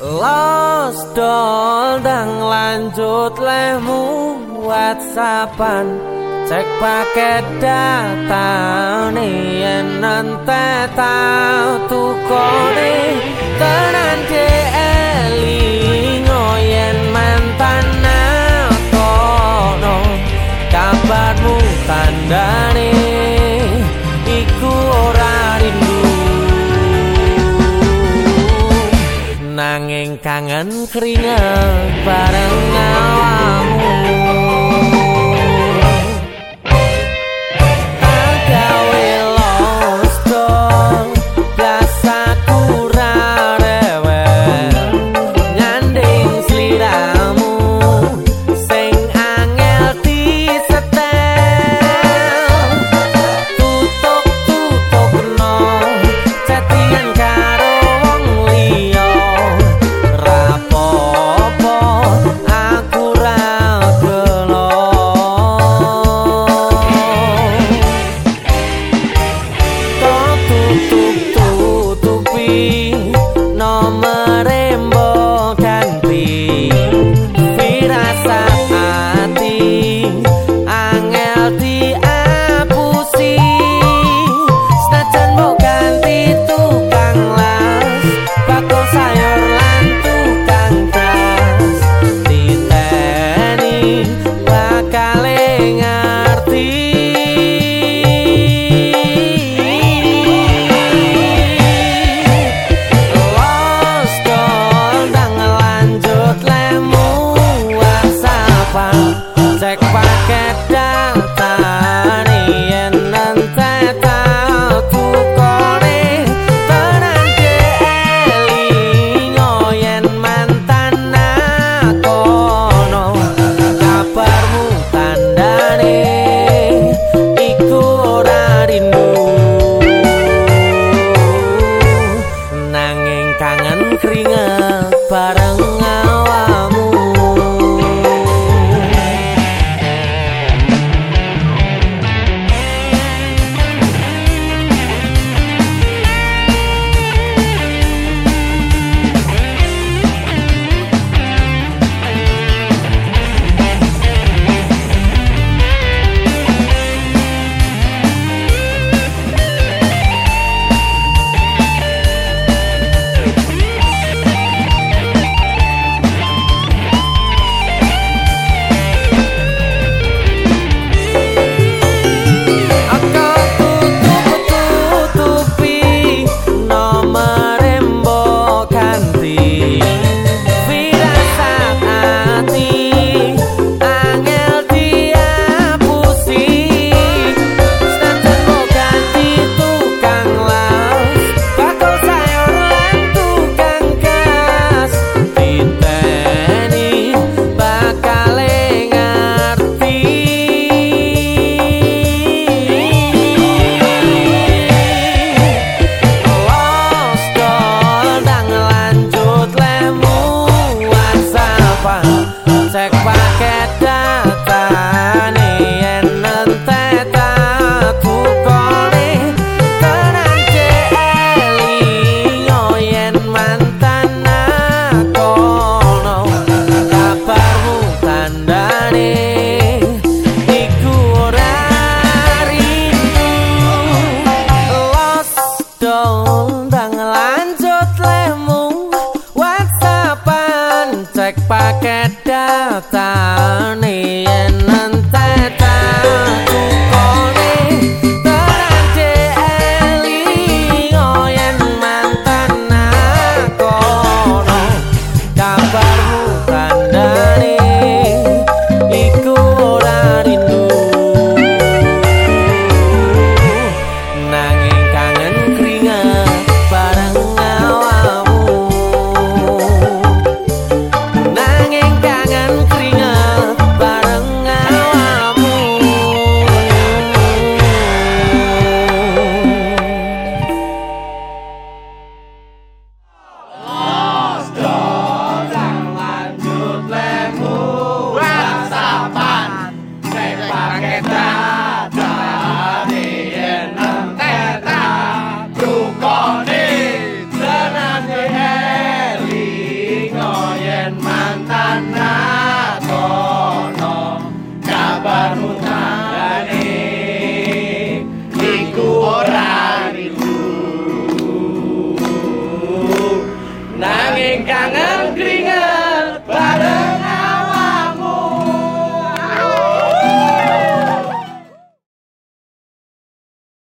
Los dol dang lanjut lemu whatsappan Cek paket data nih yen nante tau tukone tenan nanging kangen keringet bareng awamu Down. Cek paket data nih yen Angin kangen